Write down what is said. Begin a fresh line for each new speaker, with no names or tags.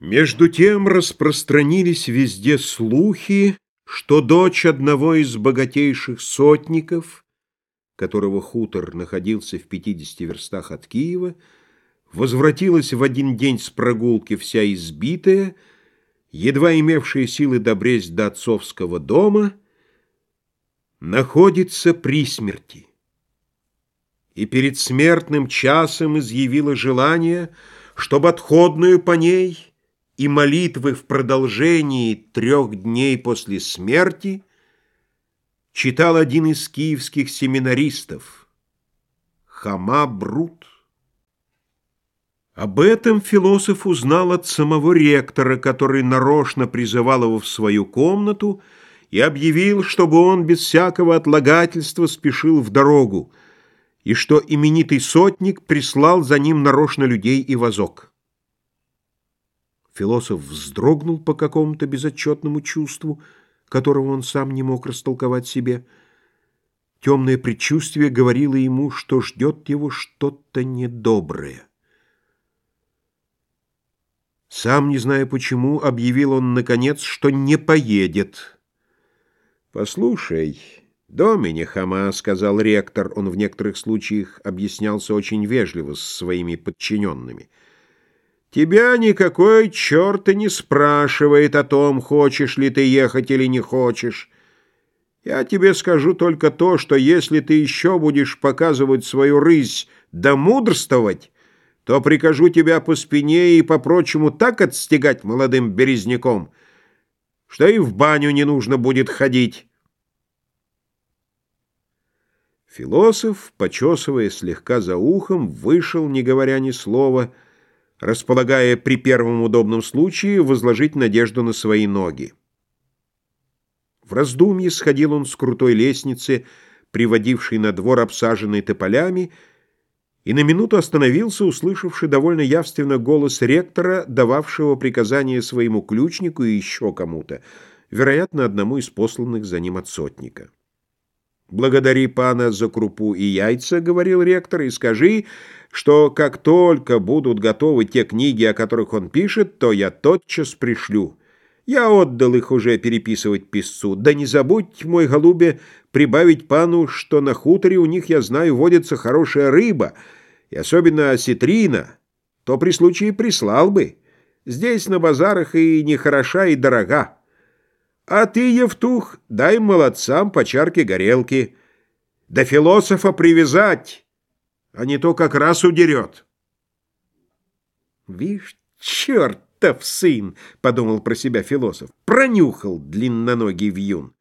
Между тем распространились везде слухи, что дочь одного из богатейших сотников, которого хутор находился в 50 верстах от Киева, возвратилась в один день с прогулки вся избитая, едва имевшая силы добресть до отцовского дома, находится при смерти. И перед смертным часом изъявила желание, чтобы отходную по ней — и молитвы в продолжении трех дней после смерти читал один из киевских семинаристов, Хама Брут. Об этом философ узнал от самого ректора, который нарочно призывал его в свою комнату и объявил, чтобы он без всякого отлагательства спешил в дорогу, и что именитый сотник прислал за ним нарочно людей и возок. Философ вздрогнул по какому-то безотчетному чувству, которого он сам не мог растолковать себе. Темное предчувствие говорило ему, что ждет его что-то недоброе. Сам, не зная почему, объявил он, наконец, что не поедет. «Послушай, Домини Хама», — сказал ректор, он в некоторых случаях объяснялся очень вежливо с своими подчиненными — Тебя никакой черт и не спрашивает о том, хочешь ли ты ехать или не хочешь. Я тебе скажу только то, что если ты еще будешь показывать свою рысь да мудрствовать, то прикажу тебя по спине и по-прочему так отстегать молодым березняком, что и в баню не нужно будет ходить». Философ, почесывая слегка за ухом, вышел, не говоря ни слова, — располагая при первом удобном случае возложить надежду на свои ноги. В раздумье сходил он с крутой лестницы, приводившей на двор, обсаженный тополями, и на минуту остановился, услышавший довольно явственно голос ректора, дававшего приказание своему ключнику и еще кому-то, вероятно, одному из посланных за ним от сотника. «Благодари пана за крупу и яйца», — говорил ректор, — «и скажи, что как только будут готовы те книги, о которых он пишет, то я тотчас пришлю. Я отдал их уже переписывать писцу. Да не забудь, мой голубе, прибавить пану, что на хуторе у них, я знаю, водится хорошая рыба, и особенно осетрина, то при случае прислал бы. Здесь на базарах и не хороша, и дорога. А ты, Евтух, дай молодцам по чарке горелки. До философа привязать, а не то как раз удерет. Вишь, чертов сын, — подумал про себя философ, — пронюхал длинноногий вьюн.